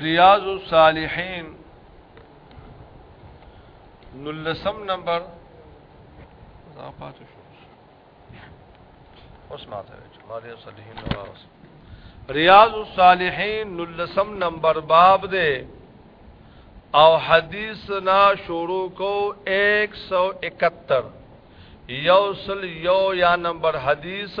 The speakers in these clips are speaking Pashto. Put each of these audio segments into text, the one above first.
ریاض الصالحین نلسم نمبر زاپاتو اوس ماته مالي صالحین راوس ریاض الصالحین نلسم نمبر باب دے او حدیث نا شروع کو 171 یوصل یو یا نمبر حدیث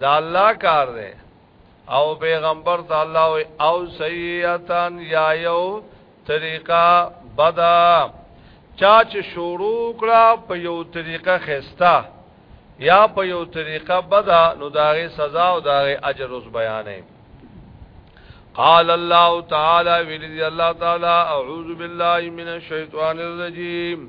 دا الله کار دی او پیغمبر تعالی او سیئتان یا یو طریقہ بدا چا چې شروع کړه په یو طریقه خستا یا په یو طریقه بدا نو داغه سزا او داغه اجر اوس بیانې قال الله تعالی ویلی الله تعالی اعوذ بالله من الشیطان الرجیم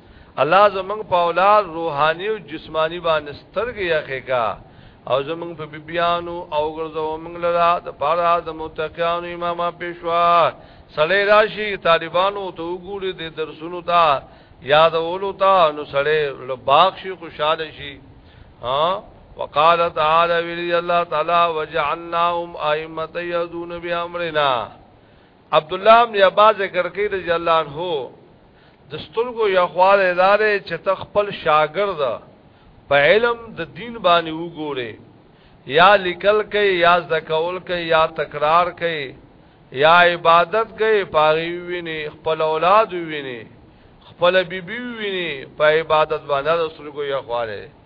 الله زمنګ په اولاد روحاني او جسماني باندې سترګې یخې کا او زمنګ په بیبيانو او ګرځو موږ لرا د پاره د متقینو امامه پېښوا سړی راشي طالبانو ته وګوري د درسونو ته یادولو ته نو سړی لباغ شي خوشاله شي ها وقال تعالی ویلی الله تعالی وجعلناهم ائمه يهدون بامرنا عبد الله ابن عباس ذکر کوي رضی الله عنه د سترګو یا خوار ادارې چې ته خپل شاګرد په علم د دین باندې وګوره یا لیکل کوي یا ذکول کوي یا تکرار کوي یا عبادت کوي پاغي ویني خپل اولاد ویني خپل بیبي ویني په عبادت باندې د سترګو یا خواره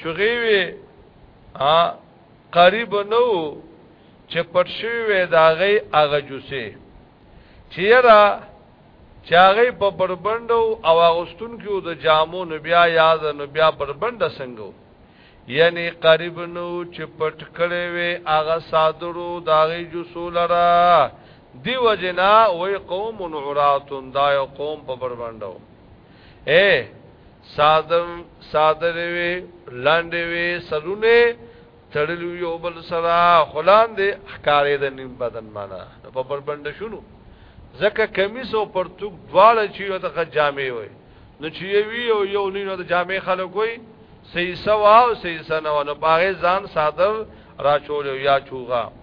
چغې وې ا قریب نو چې پټ شوی وې دا غي هغه جوسه چیرې چاغې په بربندو او اغستون کې د جامو نو بیا یاد نو بیا بربند سنگو یعنی قریب نو چې پټ کړي وي هغه صادرو داغي جوسو لرا دی وجنا وې قوم عراتون دا یو قوم په بربندو اے ساده ساده وی لاندې وی سرونه تړلو یو بل سره خلان دې ښکارې د نیم بدن معنا نو په بربند شونو زکه کمیس او پرتوک دواړه چې یو دغه جامې وي نو چې وی او یو نه نو د جامې خلک وي سې سوا او سې سنو نو باغې ځان صادر راچول یا چوغا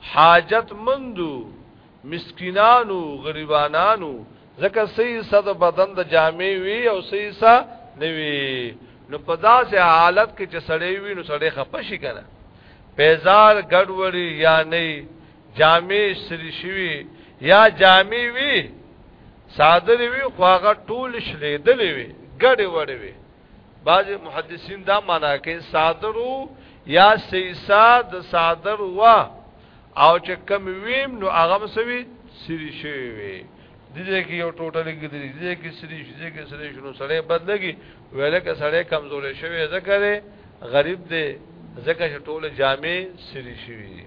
حاجت مندو مسکینانو غریبانانو ځکه صحیح صد بدن د جامع وی او صحیح سا نوی نو په داسې حالت کې چې سړی وی نو سړی خپشي کنه پیزار ګډوړي یا نه جامع سری شوی یا جامع وی صادر وی خواغه ټول شلیدلې وی ګډې وړې وی بعض محدثین دا معنا کوي صادرو یا سیسا د صادر وا او چې کم ویم نو هغه مسوي سری شوی وي د دې کې یو ټوټل کې د دې کې سری شې کې سری شنو سړې بدلږي ویل کې سړې کمزورې شوی ذکر غریب دی ځکه چې ټوله جامع سری شوی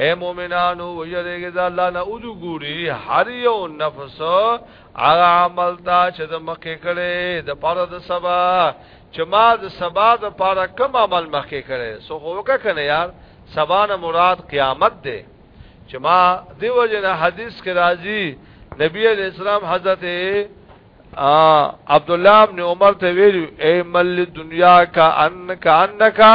اې مؤمنانو ويرېږئ د الله نه او د ګوري هر یو نفس هغه عمل ته چې د مخکې کړي د پاره د سبا چې ما د سبا د پاره کوم عمل مخکې کړي سو خو وکړه یار سبا نه مراد قیامت ده چې ما دیو جن حدیث کې راځي نبی علیہ السلام حضرت عبد الله ابن عمر ته ویل اے مل دنیا کا ان کا انکا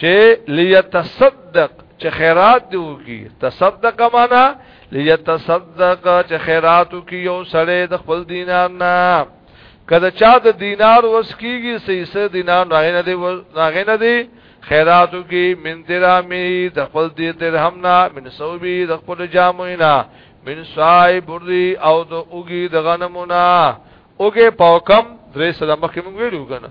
چې ليتصدق چې خیرات دی وکي تصدق معنا ليتصدق چې خیرات وکي یو سړی د خپل دینار نه کله چا د دینار وس کیږي سیسه دینار راغنه دی راغنه دی خیراتو کی من ترامی د خپل دی درهم نه من صوبی د خپل جامو نه من سای بردی او د اوګي د غنمو نه اوګه پاوکم درې سلام مخکې مونږ ویلو کنه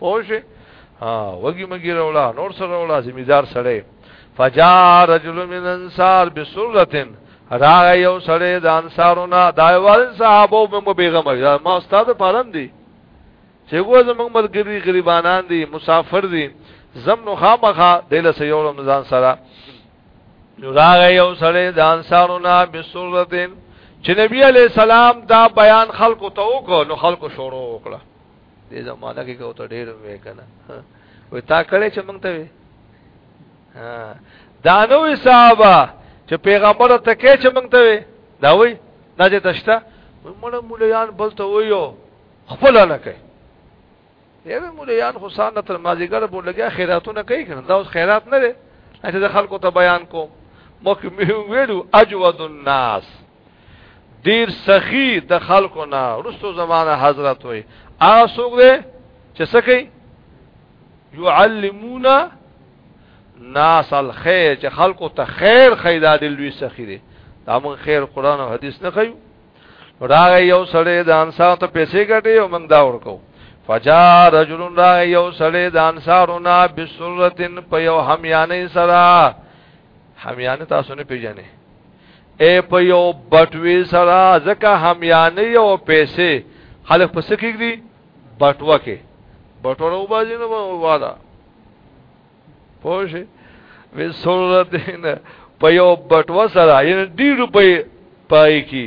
پوشه ها وګي مګي رولا نور سره رولا زمیدار سړی فجاء رجل من انصار بسرتن راغ یو سړی د انصارونه دایوال صحابه مو بیغم ما استاد پالم دی چې ګو زمنګ ملګری غریبانان دي مسافر دي زم نو خامخه دله سيو رمضان سره نو راغ یو سړی د انصارونه بسرتن چې نبی علی سلام دا بیان خلکو ته وکړو نو خلکو شروع وکړه دې زمانہ کې کو ته ډېر وې کنه وې تا کړې چې مونږ ته وې ها دا نو حساب چې پیغمبر ته کې چې مونږ ته وې دا وې دا چې تشتا مړ مولیان بل ته ویو خپل نه کوي یوه مولیان حسین تر مازیګر بو لګیا خیراتونه کوي کنه دا اوس خیرات نه دی چې خلکو ته بیان کوم مخ مې ویلو اجود الناس دیر سخی د دا خلکو نه رستو زمانه حضرت وي هغه څوک دی چې سکی يعلمون ناس الخير چې خلکو ته خیر خیدا دی لوی سخی دی دا مون خیر قران او حدیث نه کوي راغی یو سړی د انصار ته پیسې ګټي او موږ دا ورکو فجا رجل راغی یو سړی د انصارونه بسرتن په یو همیانه سره همیانه تاسو نه پیژنې اے په یو بټوي سره ځکه همیانه یو پیسې خلک پس کېږي بټوه کې بټوه راو بازي نه والا پوه وی سورتین په یو بټوه سره یعنی ډیر روپۍ پای کی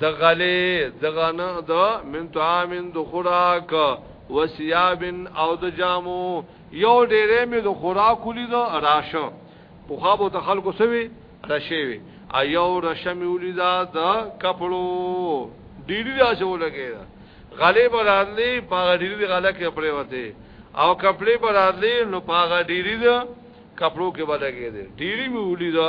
دغلی دغنه د من طعامن د خوراک و سیابن او د جامو یو ډیره می د خوراک ولی دا راشه په خوابو ته خلکو سوي رشه وي ایو رشه می ولی دا د کپړو ډیری دا شو لګی دا غلی برادلی پاغه ډیری د غلا کې پرې وته او کپړې برادلی نو پاغه ډیری دا کپړو کې بلګی دی ډیری می ولی دا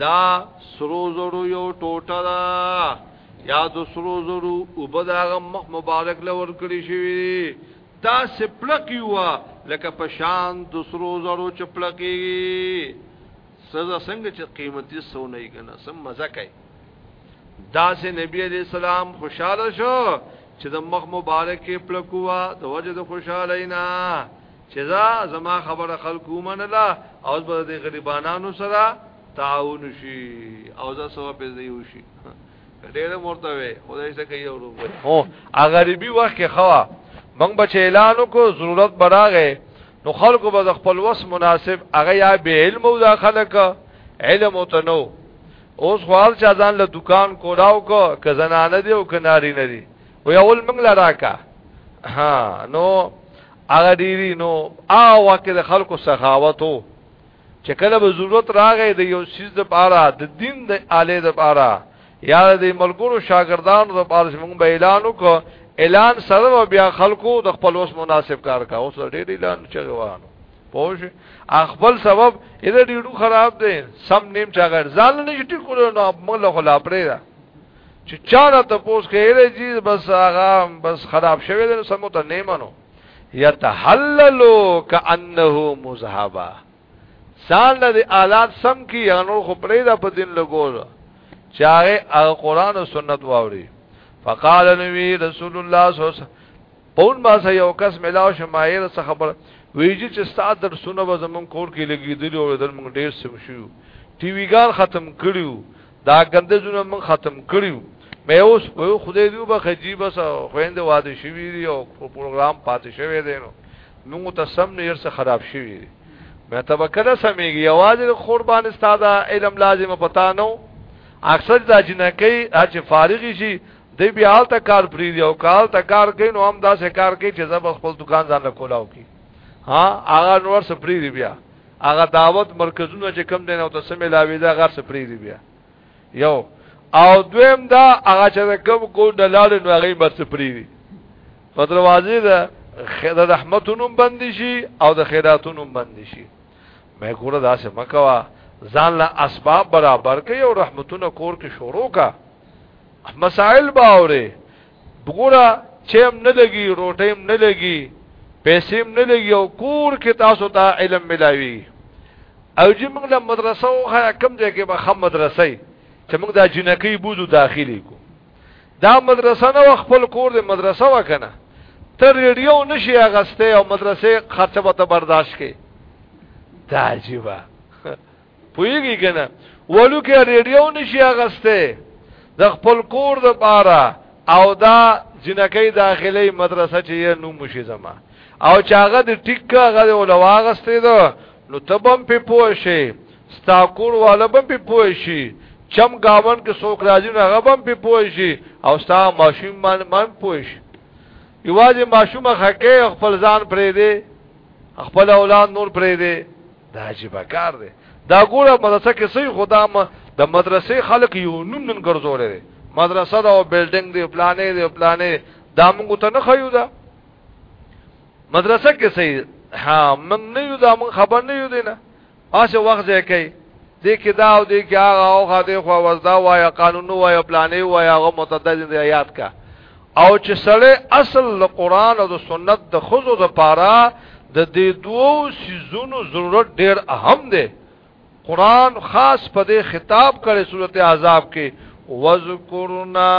دا سرو زرو یو ټوټه ده یا د سرو زرو او بداغه مخ مبارک لور کړی شوی دا سپلقی و لکه پشان د سرو زرو چپلقی سزا څنګه چې قیمتي سونه یې کنه سم مزه کوي دا سه نبی علیہ السلام خوشاله شو چې د مخ مبارک پلکوا د وجه د خوشاله نه چې دا زما خبره خلکو منله او به د غریبانو سره تعاون شي او دا سبب به دی وشي ډېر مرته وي خدای څخه یو روغ هو غریبي وخت کې خوا موږ به اعلان کو ضرورت براغه نو خلکو به خپل وس مناسب هغه یا به علم او دا خلک علم او تنو اوس خپل چا ځان له دکان کولاو کو کزنانه دی او کناری نه دی وی اول موږ لراکا ها نو هغه ډیری نو هغه وخت د خلکو سخاوتو چې کله به ضرورت راغی د یو سیز د پاره د دین د آله د پاره یا د ملګرو شاګردانو د پاره موږ به اعلان وکړو اعلان سره بیا خلکو د خپل اوس مناسب کار کا اوس ډیر اعلان چغوانو پوه خپل سبب اې ډیرو خراب دی سم نیم چاغر ځان نه جټی کولو نو موږ له خلا پرې چې چا دا تپوس کړي چې بس هغه بس خراب شوی دی سمو ته نه منو یتحللو کانه مذهبا سان د آلات سم کی یانو خو پرې دا په دین لګول چې هغه قرآن او سنت واوري فقال نبی رسول الله صلی الله علیه وسلم پون ما سه یو کس ملاو شمایر څخه خبر ویجی چې استاد در سونه به زمون کور کې لګیدلی او در مونږ ډیر سم شو ټي وی ګان ختم کړیو دا ګنده زونه من ختم کړیو مې اوس په خدای دی وبخه جی بس خويند واده شوی دی او پروګرام پاتې شوی دی نو نو ته سم نه ير څه خراب شوی دی مې ته وکړه سمېږي आवाज قربان استاد علم لازم پتا نو اکثر دا جنکې چې فارغ شي دی بیا حالت کار پری دی او کال ته کار کوي نو هم دا سه کار کوي چې زب خپل دکان ځان له کولاو کی ها هغه نور سپری دی بیا هغه دعوت مرکزونه چې کم دین او تاسو ملاوي دا غر سپری دی بیا یو او دویم دا هغه چې کوم کو د لاله نو هغه بس سپری دی په دروازې ده خیر رحمتونو بند شي او د خیراتونو بند شي مې ګوره دا څه مکوا ځان له اسباب برابر کړي او رحمتونو کور کې شروع کا مسائل باوره وګوره چې هم نه لګي روټي هم نه لګي پیسې هم نه لګي او کور کې تاسو ته علم ملاوي او چې موږ له مدرسو خه کم ځای کې به خم مدرسې چې موږ د جنکی بوزو داخلي کو دا مدرسه نه خپل کور د مدرسه وکنه تر ریډیو نشي اغسته او مدرسې خرچه به ته برداشت کې دا عجیبه پویږي کنه ولو کې ریډیو نشي اغسته د خپل کور د پاره او دا جنکې داخلي مدرسه چې نو مشي زما او چاغه د ټیک هغه ولواغسته ده نو تبم په پوه شي ستا کور والا بم په پوه شي چم گاون کې څوک راځي نو هغه بم په پوه شي او ستا ماشوم مان مان پوه شي یوازې ماشومه خکه خپل ځان پرې دی خپل اولاد نور پرې دی دا عجیب کار دی دا ګوره مدرسه کې سي خدا ما د مدرسې خلک یو نوم نن ګرځولې دي مدرسه دا او بلډینګ دی پلانې دی پلانې دا موږ ته نه خیو دا مدرسه کې سي ها موږ نه یو دا موږ خبر نه یو دی نه اسه وخت ځای کوي دې کې دا او دې کې هغه او خاطر خو وزدا وایا قانون وایا پلانې وایا هغه متدین دی یاد کا او چې سړی اصل له قران او د سنت د خزو د پاره د دې دوو سيزونو ضرورت ډېر اهم دی قران خاص په دې خطاب کړي سورته عذاب کې وذکرنا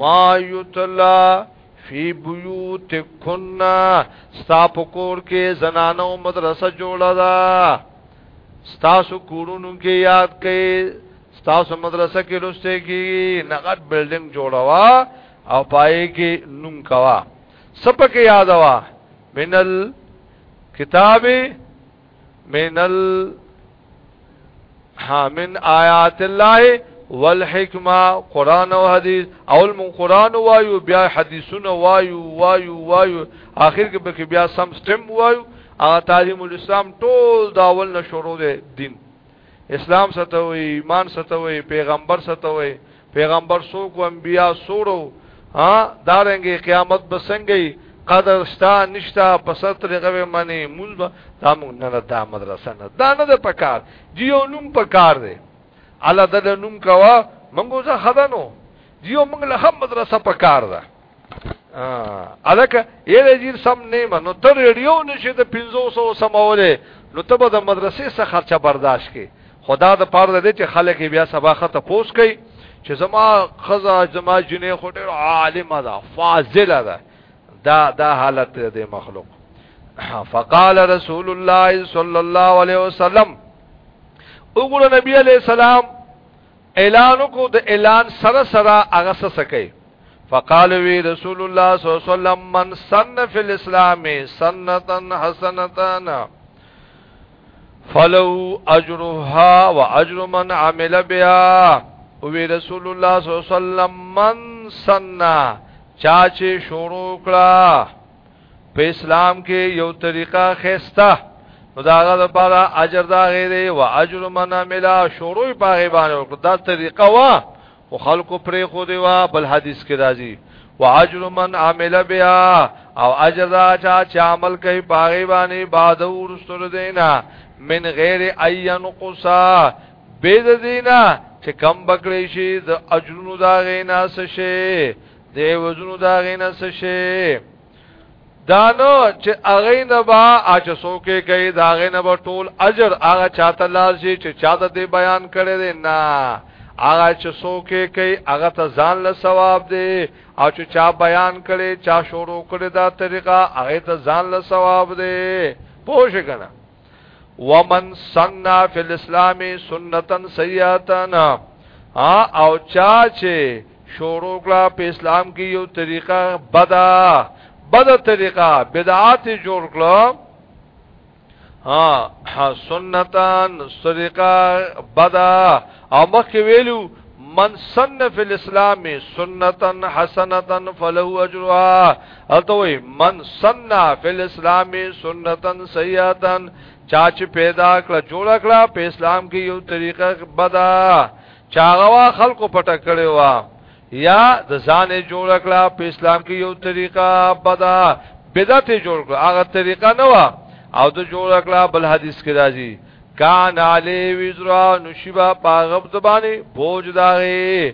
ما یتلا فی بیوتکنا ستا پکور کې زنانو مدرسه جوړه ده ستاسو کورونو کې یاد کړئ ستاسو مدرسه کې لوستي کې نغټ بلډینګ جوړوا او پای کې نوم کوا سپک یاد وا منل کتاب منل ها من آیات الله والحکمه قران او حدیث اول مون قران وایو بیا حدیثونه وایو وایو وایو اخر کې به بیا سم سټم وایو هغه تعلیم الاسلام ټول دا اول نه شروع دی دین اسلام ستوي ایمان ستوي پیغمبر ستوي پیغمبر سو کو انبیا سورو ها دارنګ قیامت بسنګي قدر شتا نشتا پسر طریقه به منی مونږ به دا مونږ نه دا مدرسه نه دا نه د پکار جیو نوم پکار دی الله د نوم کوا مونږه خدانو جیو مونږ له مدرسه پکار ده الکه یې وزیر سم نه منو ته ریډیو نشي د 500 سموله نو ته به د مدرسې څخه خرچه برداشت کې خدا د پاره دې چې خلک بیا سبا خته پوس کوي چې زما خزا زما جنې خو ډېر عالم ده فاضل ده دا دا حالت دې مخلوق فقال رسول الله صلی الله علیه وسلم وګړه نبی علیہ السلام اعلان وکړو د اعلان سره سره هغه سسکه فقال وی رسول الله صلی الله علیه وسلم من سن فی الاسلام سنتا حسنتان فلو اجرها واجر من عمل بها وی رسول الله صلی الله علیه وسلم من سننا چا چې شروع کړه په اسلام کې یو طریقه خسته نو داغه لپاره اجر دا غیره او اجر من عمل شروع په غیبانه او دا طریقه وا او خلکو پرې خو دی وا بل حدیث کې راځي واجر من عمل بیا او اجر دا چا چې عمل کوي باغی باندې بعد ورستور دینا من غیر عین قصا بيد دینا چې کم بکړې شي د اجرونو دا غینا سشه د عوضونو دا غینه څه شي دانو چې اغه نه با اچ سوکې کوي دا غې نه با ټول اجر هغه چاته لازم چې چاته دې بیان کړي دي نه هغه چې سوکې کوي هغه ته ځان له ثواب دی او چې چا بیان کړي چا شروع کړي دا طریقه هغه ته ځان له ثواب دی پوه شئ کنه ومن سننا فی الاسلام سنتا سیئتنا او چا چې شروع کړه په اسلام کې یو طریقه بدا بدا طریقه بدعات جوړ کړه ها سنتان طریقه بدا او مخکې ویلو من سن فی الاسلام سنتا حسنتا فله اجرها الته وي من سننا فی الاسلام سنتا سیئتا چا چې پیدا کړه جوړ کړه په اسلام کې یو طریقه بدا چاغوا خلکو پټه کړي وا یا د ځانې جوړ کړه په اسلام کې یو طریقه بدا بدعت جوړ کړه هغه طریقه نه وا او د جوړ کړه بل حدیث کې راځي کان علی وزرا نشبا پاغب زبانی بوج داغی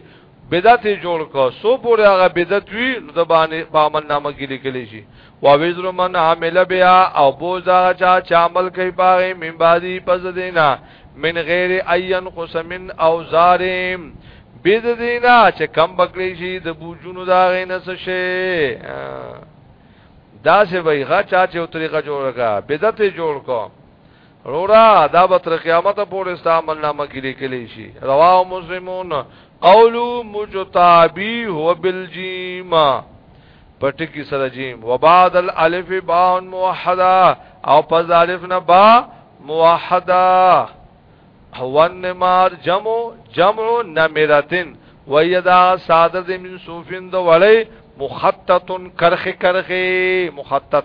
بدعت جوړ کو سو پورې هغه بدعت وی نو د باندې په عمل نامه کې لیکل شي او وزر من عمل بیا او بوز دا چا چې عمل کوي پاره من بعدي پس دینا من غیر عین قسمن او ظالم بيد دینا چې کم بکلی شي د بوجونو دا غینه څه شي دا سه ویغه چا چې طریقه جوړه کا بدعت جوړ کو رورا دا به تر قیامت پورې ستا عمل نامه کې لیکل شي رواه مسلمون قول مجتابی هو بالجیم پټکی سره جیم وبعد الالف باء موحده او پس الف نه با موحده هو نمار جمع جمع نمرتن ویدا ساده من صوفین د وړی مخطط کرخ کرخ مخطط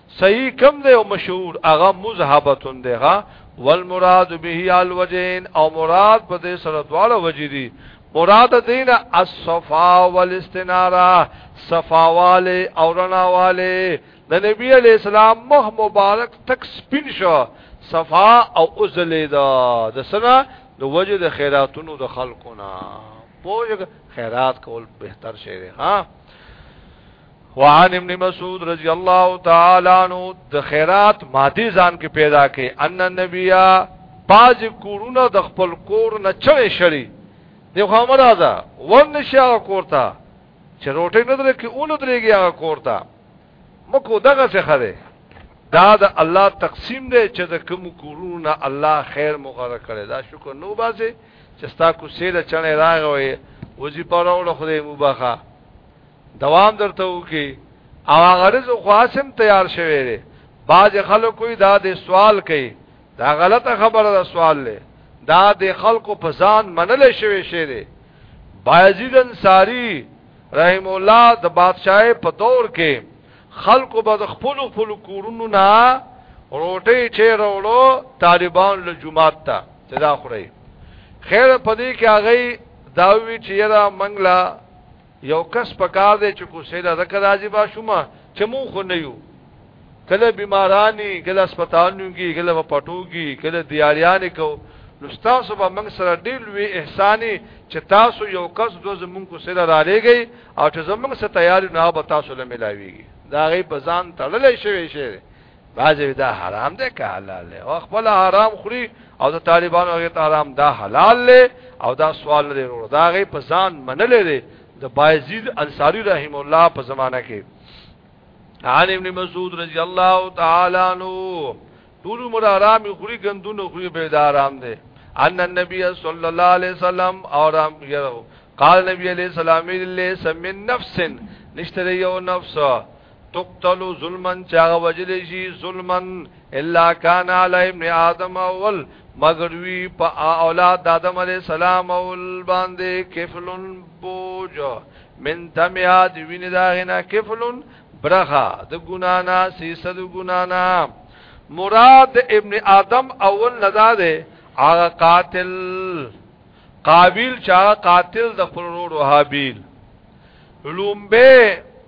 صحیح کم دی او مشهور هغه مذهبتون دی غا والمراد به الوجين او مراد په دې سره دواړه وجې دي مراد دین الصفا والاستناره صفاواله او رڼاواله د نبی علی السلام مخ مبارک تک سپین شو صفا او ازلی دا د سنا د وجه د خیراتونو د خلقونه پوجا خیرات کول بهتر شی دی ها وعن ابن مسعود رضی الله تعالی عنہ د خیرات ماده ځان کې پیدا کې ان النبی باز کورونه د خپل کور نه چړې شړې دی خو امره ده ورن شیا کورتا چې روټه نه درې کې اون درېږي هغه کورتا مکو دغه څه خره دا د الله تقسیم دی چې د کوم کورونو نه الله خیر مقرر کړي دا شکر نو باسي چې ستا کو سیده چنه راغوي وځي پاره وړه خدای مباخه دوام درته وکي او غرض خاصم تیار شوی دی باز خلکو دا د سوال کوي دا غلطه خبره ده سوال له دا د خلکو په ځان منل شوی شی دی بایزید انصاری رحم الله د بادشاہي په دور کې خلکو به خپل خپل کورونو نه روټي چې وروړو طالبان له جمعات ته صدا خوري خیر پدې کې هغه داوی چې یرا منګلا یو کس پکار دی چې کو سیدا زکه راځي با شوما چې مون خو نه یو کله بیمارانی کله اسپیټالونګي کله په پټوګي کله دیاریانې کو نو تاسو به موږ سره ډېر لوی احساني چې تاسو یو کس دوه زمونږ کو سره را لېږي او چې زمونږ سره تیار نه به تاسو له ملاويږي دا غي بزان تړلې شوی شي بعضی دا حرام ده که حلال ده او خپل حرام خوري او د طالبانو هغه ته حرام دا حلال ده او دا سوال لري ورو دا غي په ځان منلې ده د بایزید انصاری رحم الله په زمانہ کې عن ابن مسعود رضی الله تعالی عنہ ټول مر آرام خوري غندونو خوري به دا آرام ده ان النبي صلی الله علیه وسلم آرام یو قال نبی علیہ السلام لله سمن نفس نشتره یو نفس تقتلوا ظلما چاغه وجل شي ظلما الا كان على ابن ادم اول مگر وی په اولاد د آدم علی السلام اول باندې کفلن بوج من تمیا دی ویني دا غنا کفلن برخه د ګنا نه سیسه د ګنا نه مراد ابن آدم اول ندا ده هغه قاتل قابیل چا قاتل د خپل ورو هابیل لومبه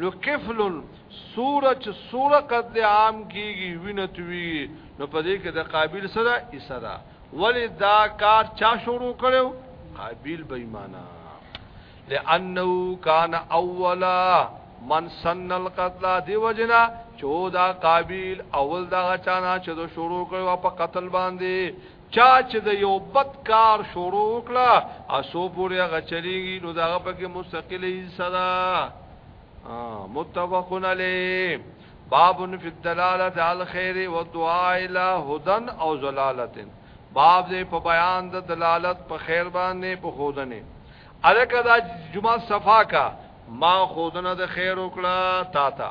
نو قفل سوره چې سوره قتل عام کیږي وینه توي نو په دې کې د قابل سره عیسی دا ولی دا کار چا شروع کړو قابل بې ایمانا لانه کان اولا من سن القتل دی وجنا چودا قابل اول دا چانا چې دو شروع کړو په قتل باندې چا چې د یو بد کار شروع وکړه اسو پورې هغه چلیږي نو داغه پکې مستقله یې صدا متفقن علی باب فی الدلاله علی الخير والدعاء الى هدى او ضلالت باب دې په بیان د دلالت په خیر باندې په خودنه الکه دا جمعه صفا کا ما خودنه د خیر وکړه تا تا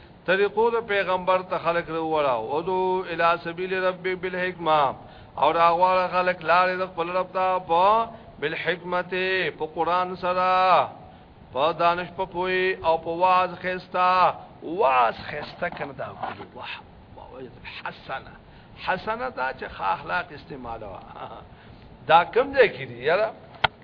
طریقو د پیغمبر ته خلق وروړه او دو الی سبیل رب بالحکمه او راغواړه خلق لارې د خپل رب ته په بالحکمت په قران سره په دانش په پوي او په واز خستا واز خستا کنه دا کولو واه حسنه حسنه دا چې اخلاق استعمالوا دا کم ځای کې دي یاره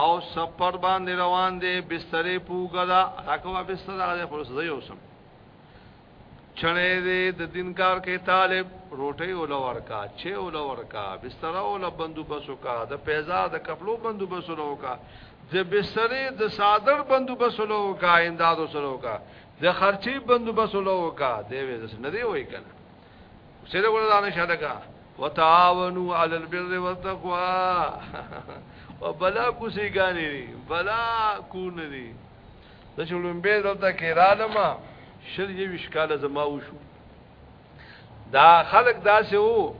او سپر باندې روان دی بسترې پوګه دا راکوا بستر هغه خو زه یو سم چنه دې د دین کار کې طالب روټي ول ورکا چې ول ورکا بستر ول بندوبس وکا د پیزا د کپلو بندوبس وکا د بسترې د صادر بندوبس وکا انداز وکا د خرچي بندوبس وکا دې وې نه دی وای کنه څه دا ګوره دا نه شاده کا وتعاونوا على البر والتقوى وبلا کوسی غانی دی بلا کون دی د شولم به دلته کې رالما شل یې وشکاله زما وشو دا خلق داسې وو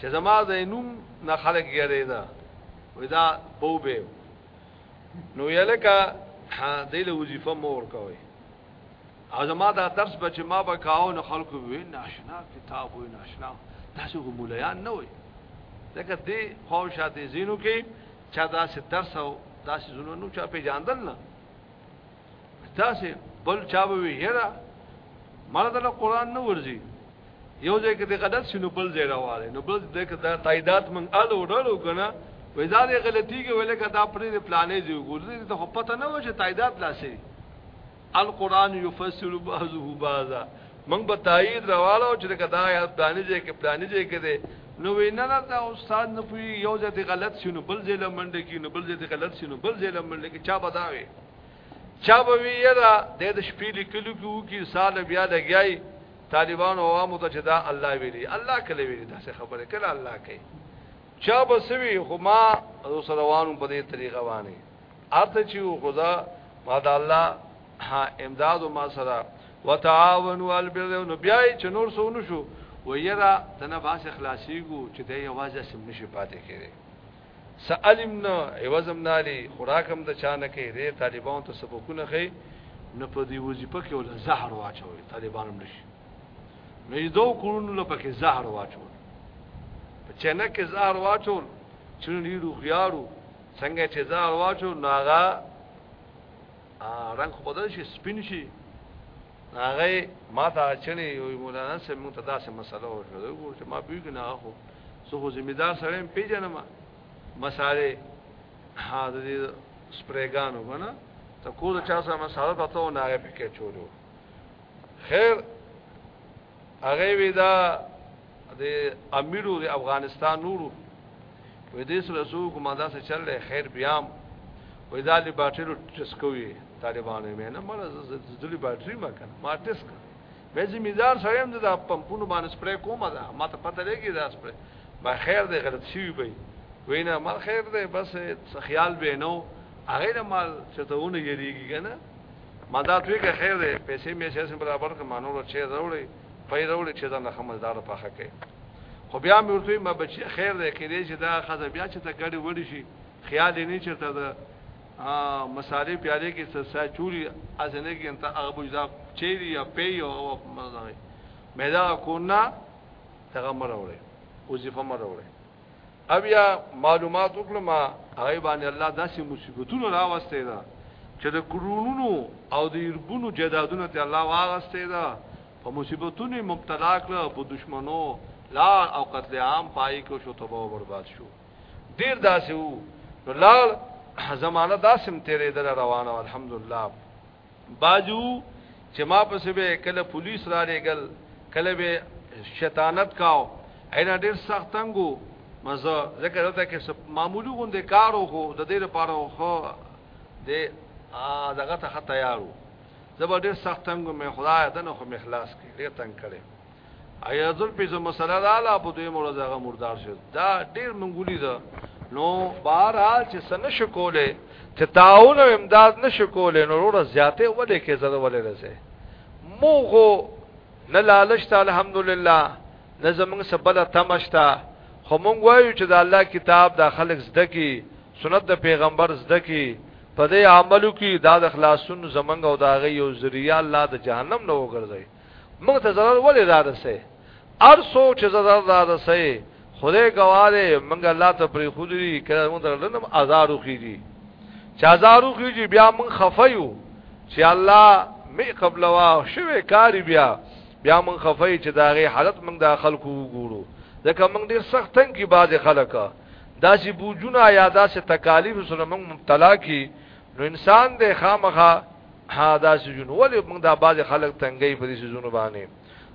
چې زما د نوم نه خلق یې دا ودا بوبه نو یلکه دله وظیفه مور کوي او زما دا درس به چې ما به کاو نو خلکو وی ناشنا کتاب وی ناشنا تاسو هم مولایان نه وي ځکه دې خو شاته زینو کې چا دا سه درس او دا سه زونه نو چا پیژاندل نه تاسو بل چا به وی یره مړه د قرآن نه ورځي یو ځای کې غلط شنو بل ځای راواره نو بل ځای کې دا تاییدات مونږ الو ورلو کنه وې دا دې غلطي کې ویل کړه دا پرې پلانې دی ګورځي ته خو پته نه و چې تاییدات لاسي القرآن یفسر بعضه بعضا مونږ به تایید راوالو چې دا یا پلانې ځای کې پلانې ځای کې دی نو وینا نه دا استاد نه پوي یو ځای دې غلط شنو بل ځای لمنډه کې نو بل ځای دې غلط شنو بل ځای لمنډه کې چا بداوي چا به وی یرا د شپې لیکلو کې وو کې سال بیا لګیای طالبانو عوامو ته چې دا الله ویلي الله کله ویلي دا څه خبره کله الله کوي چا بسوي خو ما رسول روانو په دې طریقه باندې ارته چې خدا ما دا الله ها امداد ما سره وتعاونوا البر نو بیا چې نور سونو شو ویرا تنه باس اخلاصي ګو چې د یوازې سم نشي پاتې کېږي څه علم نه عوض هم نالي خوراک هم د چانه کې دې طالبانو ته سبقونه خي نه په دې وظیفه کې ول زهر واچوي طالبانو نشي نو یې دوه کورونو له پکې زهر واچول په چنه کې زهر واچول چې ډیرو خيارو څنګه چې زهر واچول ناغه رنگ خدای شي سپین شي هغه ما ته چني یو مولانا سم مو ته داسې مسله وکړه وګور چې ما پیګ نه اخو سو خو ذمہ دار سره پیژنم مساله ها د سپریګانو کنه ته کو چا سره مساله ته نه پکې چولو خیر هغه وی دا د امیرو د افغانستان نورو وې دې سره سو کومه دا څه چل لې خیر بیام وې دا لې باټرو ټس کوي طالبانو مې نه مړ زړه باټري ما کنه ما ټس کړ به زمیدار سره هم دا پمپونو باندې سپری کومه دا ما ته پته لګي دا سپری ما خیر دې غلط شي وي وینا مال خیر دې بس خیال به نو هغه مال چتهونه یریږي کنه ما دا توی که خیر دی پیسې مې چې سم برابر کړم نور چې راوړي پي راوړي چې دا نه خمزدار پخه کوي خو بیا مې ورته ما بچي خیر دی کې دې چې دا خزه بیا چې ته ګړې وړي شي خیال یې نه چرته دا مسالې پیالې کې څه سا چوری ازنه کې انت هغه بوجدا چيري یا پي او مزه مې دا کو نه هغه مروړي وظیفه مروړي اویا معلومات وکړم هغه باندې الله داسې مصیبتونه راوستي دا چې د کرونونو او د یربونو جدادونه ته الله واغستي دا په مصیبتونو مبتلا کړ په دشمنو لار او قتل عام پای کو شو تباہ او برباد شو ډیر داسې وو نو لار زمانہ داسم تیرې در روانه الحمدلله باجو چې ما په سبه کله پولیس را لېګل کله به شیطانت کاو اینا ډیر سخت تنګو مزه ځکه دلته کې معمولی غوندې کار وکړو د دې لپاره خو د دغه ته تیارو زبر ډیر سخت تنګو مې خدای دنه خو مخلاص کړي ډیر تنگ کړي ایا ځل په زمو مسله را لا په دوی مور زغه مردار شه دا ډیر منګولی ده نو بهر حال چې سن شکوله چې تعاون او امداد نشکوله نو ور زیاته ولې کې زره ولې رسه موغو نه لالش ته الحمدلله نه زمنګ سبله تمشتا خو مونږ وایو چې د الله کتاب د خلق زده کی سنت د پیغمبر زده کی په دې عملو کې دا د خلاصون زمنګ او دا غي او ذریعہ الله د جهنم نه وګرځي موږ ته ضرر ولې را رسې ار څوک چې ضرر را رسې خدای ګواله موږ الله ته پری خودري کړه موږ ته لنم آزار وخیږي چې آزار وخیږي بیا موږ خفایو چې الله می قبل وا شوه کار بیا بیا موږ خفای چې داغه حالت موږ د خلکو وګورو ځکه موږ ډیر سخت تنګ کی باز خلک داسې بوجونه یا داسې تکالیف سره موږ مبتلا کی نو انسان د خامخه ها دا سجون ولی موږ دا باز خلک تنګي په دې سجون باندې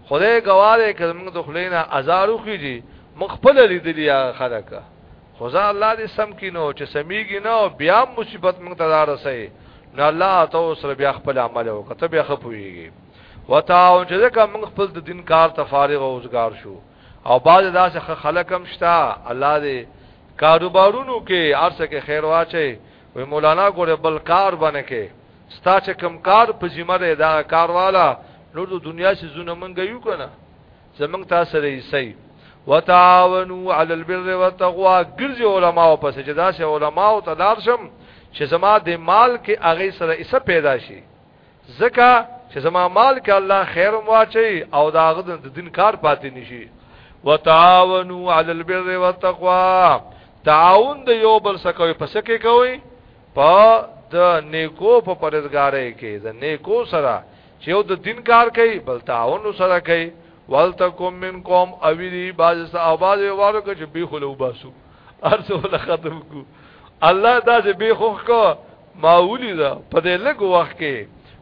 خدای گواهه کړه موږ د خلینا ازارو کیږي مخبل لیدلی خلک خدا الله دې سم کینو چې سميږي نه او بیا مصیبت موږ ته دارسي نه الله ته سره بیا خپل عمل وکړه ته بیا خپويږي وتاو چې ځکه موږ خپل د دین کار ته فارغ او وزګار شو او بعض داسې خلک هم شته الله دې کاروبارونو کې ارسه کې خیر واچي وی مولانا ګوره بل کار باندې کې ستا چې کم کار په ذمہ ده دا کار والا نور د دنیا سي زونه منګ یو کنه زمنګ تاسو سره یې سي وتعاونوا على البر والتقوى ګرځي علما او پس چې دا سه علما او تدارشم چې زما د مال کې اغه سره ایسه پیدا شي زکه چې زما مال کې الله خیر واچي او دا غد د دین کار پاتې نشي وتعاونوا علی البر والتقوا تعاون د یو بل سره کوي پس کې کوي په د نیکو په پرزګارې کې د نیکو سره چې یو د دین کار کوي بل تعاون سره کوي والتکم منکم اویری باز او باز وارو کې به خلو باسو ارسو ختم کو الله دا چې به خوخ کو ما ولید په دې لګ وخت کې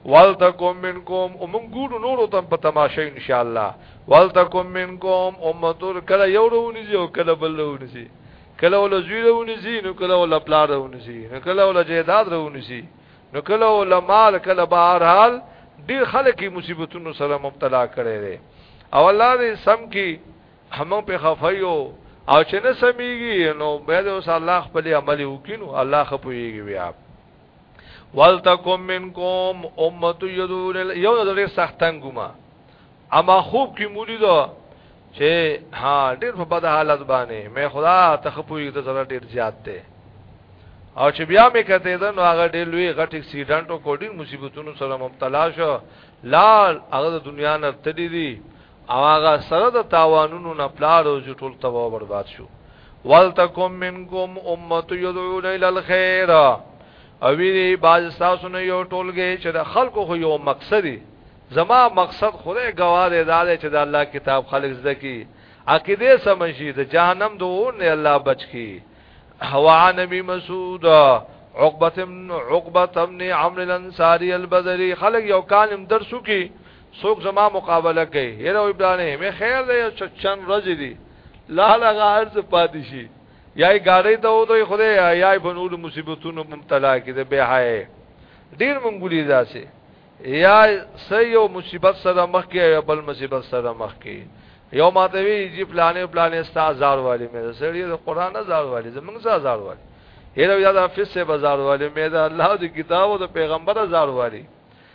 والتکم منکم ومن ګورو نورو تم په تماشه ان شاء الله والتکم منکم امتور کله یو رونی زی او کله بل رونی زی کله ول زوی رونی زی نو کله ول پلا رونی زی نو کله ول جیداد رونی زی نو کله ول مال کله بهر حال ډیر خلک مصیبتونو سره مبتلا کړي دي او الله دې سم کې همو په خفایو او چې نه سميږي نو به د اوس الله خپل عمل وکینو الله خپويږي بیا والتکم منکم امه یدون یو د ډېر سختنګما اما خوب کې مولي دا چې ها ډېر په بد حالت باندې مې خدا ته خپويږي د زړه ډېر زیات دی او چې بیا مې کته ده نو هغه ډېر لوی غټ اکسیډنټ او کوډین مصیبتونو سره مبتلا شو لال هغه د دنیا نه تدې دي او هغه سره د تاوانونو نه پلار او ټول تباہ برباد شو ولتکم منکم امه يدعون الى الخير او وی باز تاسو نه یو ټولګه چې د خلکو خو یو مقصدی زما مقصد خدای گواهه دار چې د الله کتاب خلق زده کی عقیده سمجی د جهنم دوه نه الله بچ کی هوا نبی مسعود عقبه عقبه ابن عمرو الانصاری البدری خلق یو کالم درسو کی څوک زما مقابله کوي یره وي بلانه مې خیر دی چې چن ورځې دي لا لغه ارز پاتې شي یای ګاډي ته و دوی خدای یای په نور مصیبتونو مبتلا کړي به حای ډیر منګولي داسې یا سې یو مصیبت سره مخ کې یا بل مصیبت سره مخ کې یو ماته وی جی پلانې پلانې ستا زار والی مې سړی د قران زار والی زمنګ ستا زار والی هر یو یاد حافظ سے بازار والی مې دا الله د کتاب او د پیغمبر زار والی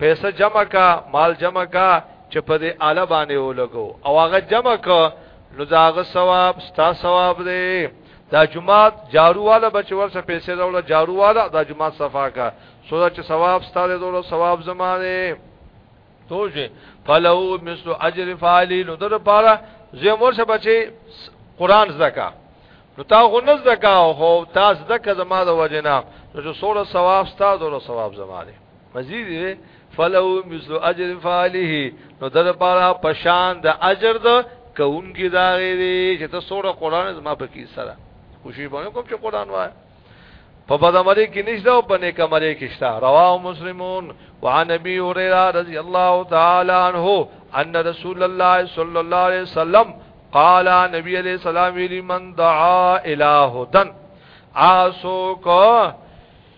پیسې جمع کا مال جمع کا چې په دې اله باندې ولګو او هغه جمع کا نو دا هغه ثواب ستا ثواب دی دا جمعات جارو والا بچ ورسه پیسې راوړه جارو والا دا جمعات صفا کا سودا چې ثواب ستاره دوله ثواب زماره توجه فلو مثل اجر فاعلی نو در پاره زه ورسه بچي قران زکا نو تا غو نه زکا او تا زکا زما د وجنا نو سوره ثواب ستاره دوله ثواب زماره مزید فلو مثل اجر فعاله نو در پارا پشان د اجر د کون کی دا غیری چې ته سوره قران زما په کی سره کوشش باندې کوم چې قران وای په بدمری کې نشته او په نیک عملی کې شته رواه مسلمون وعن ابي هريره رضی الله تعالی عنه ان رسول الله صلی الله علیه وسلم قال نبی علیہ السلام ویلی من دعا الہ دن آسو کو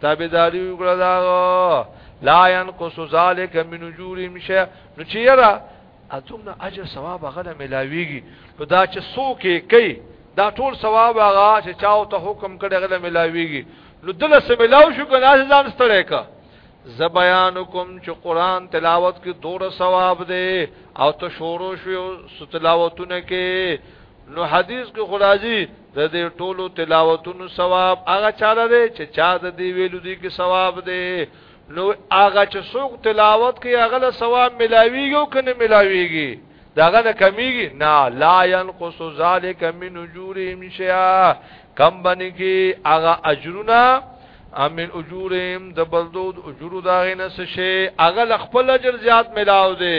تابعداري وکړه دا لا ينقص ذلك من اجورهم شيء نو چې یرا اتمنه اجر ثواب غنه ملاويږي نو دا چې څوک کوي دا ټول ثواب هغه چې چاو ته حکم کړي غنه ملاويږي نو دله سم ملاو شو کنه ځان ستړی کا ز بیانکم چې قران تلاوت کې دوره ثواب دی او ته شورو شو ستلاوتونه کې نو حدیث کې خلاصي د دې ټولو تلاوتونو ثواب هغه چاله دی چې چا د دې ویلو دی کې ثواب دی نو هغه چې څوک تلاوت کوي هغه له ثواب ملاويږي او کنه ملاويږي داغه نه کمیږي نه لا ينقص ذلك من اجورهم شيئا کم باندې کې هغه اجرونه امن اجورهم د بلدود اجور داغه نه څه شي هغه خپل اجر زیات ملاو دی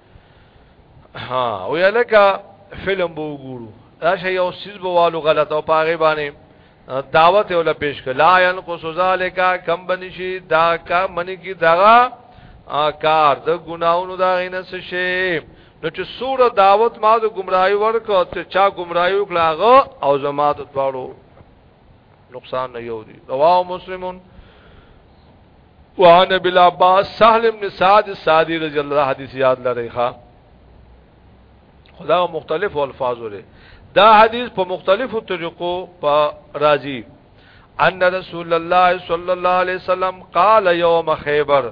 ها او یلکه فلم بو ګورو راشه یو سیز بوالو غلط او پاغه باندې دعوت ولا پیش کړه لا ينقص ذالک کم بنشي دا کا منی کی دغه کار د ګناونو دا غینه څه شي نو چې سوره دعوت ما د گمراهي ورکو ته چا گمراهي وکړه او زما د دواړو نقصان نه یو دی رواه مسلمون وعن ابي العباس سهل ابن سعد السعدي رضی الله حدیث یاد لري ښا خدا مختلف الفاظ لري دا حدیث په مختلفو طریقو په راضی ان رسول الله صلی الله علیه وسلم قال یوم خیبر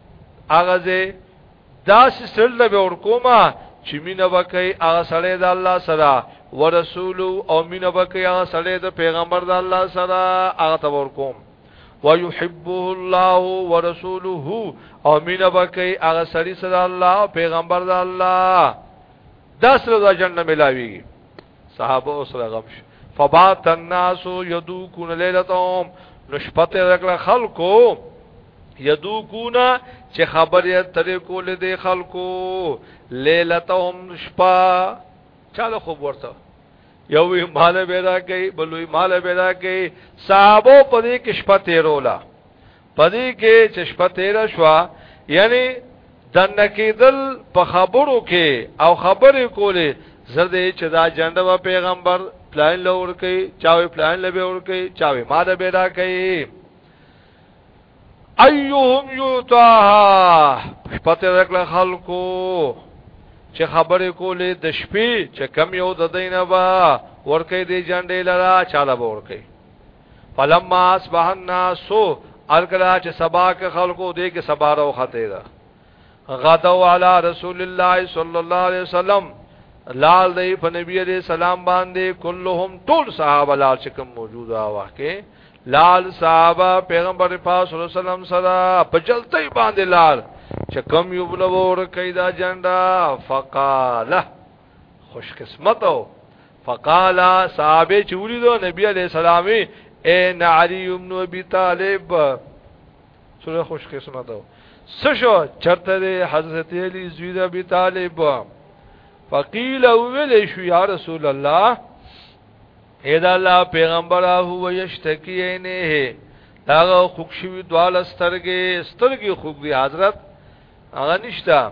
هغه زه دا سل له ور کومه چې مینه وکي هغه سړی د الله سره ورسول او مینه وکي هغه سړی د پیغمبر د الله سره هغه ته ور کوم ويحبه الله ورسوله او مینه وکي هغه سړی سره الله او پیغمبر د الله دا سره د جنت ملاويږي صحابه اوس رغم شو فبات الناس يدوكون ليلتهم نشپته رکړه خلکو يدوكون چې خبرې ترې کولې دي خلکو ليلتهم شپا چاله خوب ورته یو مال پیدا کوي بلوي مال پیدا کوي صحابه په دې کې شپه تیرولا پدې کې چې شپه تیر شو یعنی د نکیدل په خبرو کې او خبرې کولې زردې چې دا جنډه و پیغمبر پلان لور کوي چاوي پلان لبه ور کوي چاوي ماده پیدا کوي ايهم يوتا پته رکل خلکو چې خبرې کولې د شپې چې کم یو د دینه با ورکه دی جنډې لرا چاله ورکه فلما اصبح الناس ارکلا چې سبا کې خلکو دې کې سبا راو خته ده غدو علی رسول الله صلی الله علیه وسلم لال دی په نبی علیہ السلام باندې کلهم ټول صحابه لال چې کوم موجوده واکه لال صحابه پیغمبر پاک صلی الله علیه وسلم سره په جلتۍ باندې لال چې کوم یو بلور کیدا جنډا فقاله خوش قسمت او فقال صحابه چې ولیدو نبی علی السلام ان علی ابن ابي طالب سره خوش قسمت او سشو چرته حضرت علی زوی د ابي طالب فقیل ویل شو یا رسول الله اذا الله پیغمبر هو یشتکی نه داغه خوښوي دواله سترګې سترګې خوګي حضرت هغه نشته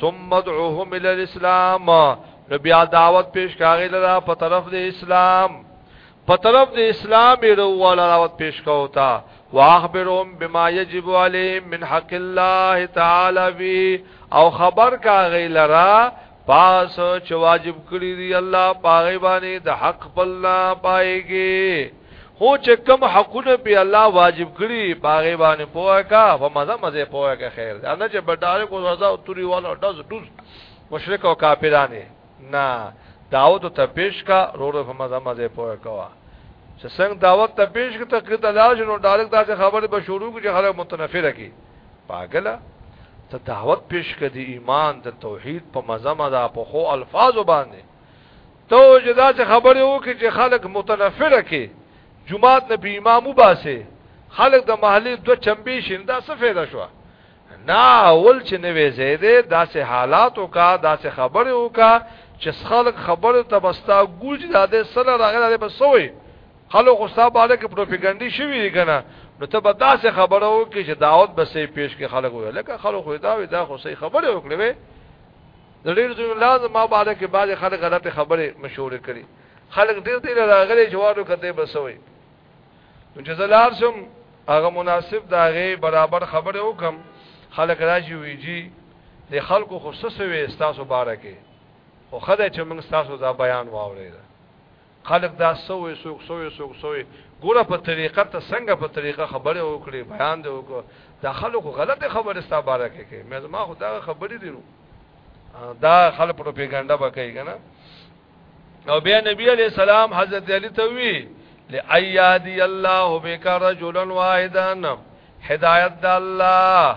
ثم ادعوهم الى الاسلام نو بیا دعوت پیش کاغی لرا په طرف د اسلام په طرف د اسلام یو ولا دعوت پیش کوتا واخبرهم بما يجب عليهم من حق الله تعالی بي او خبر کاغی لرا پاس چې واجب کړی دی الله پاغي باندې د حق بلنا پایږي هو چې کوم حقونه په الله واجب کړی باغې باندې پوهه کا په مزه مزه پوهه کا خیر دا نه چې بډاره کو رضا او توري والا دز دز مشرک او کافرانه نه دعوت ته پیش کا رو رو په مزه مزه پوهه کوا چې څنګه دعوت ته پیش کی تقریر ته لاړ شنو ډایرک دا چې خبره به شروع کی چې خلک متنفره کی پاګلا ته دعوت پیش کړي ایمان د توحید په مزه مزه په خو الفاظ باندې ته چې دا چې خبره وکړي چې خلک متنفره کې جمعات نه به امام وباسه خلک د محلي دو چمبي شین دا څه فایده شو نه اول چې نه وې زیاده داسې حالات او کا داسې خبره او کا چې خلک خبره تبستا ګوج داده سره راغله به سوې خلک خو صاحب باندې کې پروپاګاندا شوی کنه نو ته به داسې خبره وکړي چې دعوت به سي پیش کې خلک وي لکه خلک خو دا وي دا خو سي خبره وکړي د ډیر ځینو لاز ما باندې کې بعض خلک غلطه خبره مشوره کړي خلک ډیر ډیر راغلي جوارو کته بسوي نو چې زلار شم هغه مناسب داغه برابر خبره وکم خلک راځي ویجی د خلکو خصوصي وي تاسو بارکه خو خدای چې موږ تاسو دا بیان واورید خلق دا سوې سوک سوې سوک سوې ګوره په طریقه ته څنګه په طریقه خبره وکړي بیان دی وکړه دا خلکو غلطه خبره ستا باره کې کوي مې ما خو دا خبرې دي دا خلک پروپاګاندا وکړي کنه او بیا نبی علیہ السلام حضرت علی ته وی لایادی الله بک رجلا واحدا هدایت د الله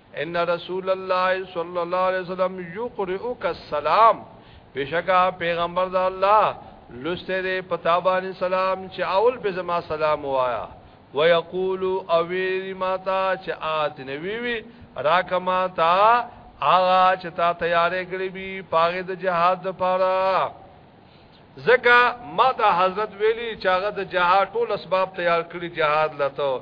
ان رسول الله صلی الله علیه وسلم یقرئک السلام بشکا پیغمبر د الله لسته دې پتا باندې سلام چې اول په زما سلام وایا ويقول اویری ماتا چې آت نوی وی راکما تا آغا چې تا تیارې کړې بي پاغه د جهاد لپاره زکه ما ته حضرت ویلی چې هغه د جهاد ټول اسباب تیار کړی جهاد لته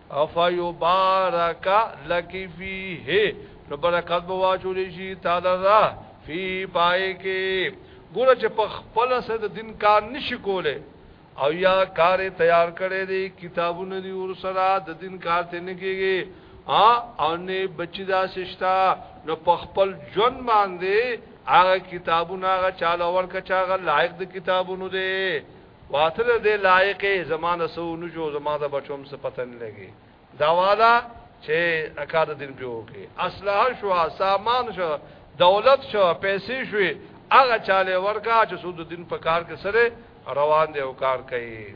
افیبارک لک فیه نو برکت به واچول شي تعالی را فی پای کې ګوره چې په خپل سره د دین کار نشي کوله او یا کار تیار کړي دي کتابونه دي ور سره د دین کار ته نه کیږي ا او نه بچی دا سشتا نو په خپل جون باندې هغه کتابونه هغه چاله ورکه چاغه لایق د کتابونو دي واته د دې لایق زما نه سو نو جو زما د بچوم څه پته نه لګي دا والا چې اکاد دین په وکي اصله شو سامان شو دولت شو پیسې شوې هغه چاله ورکا چې سود دین په کار کې سره روان دی او کار کوي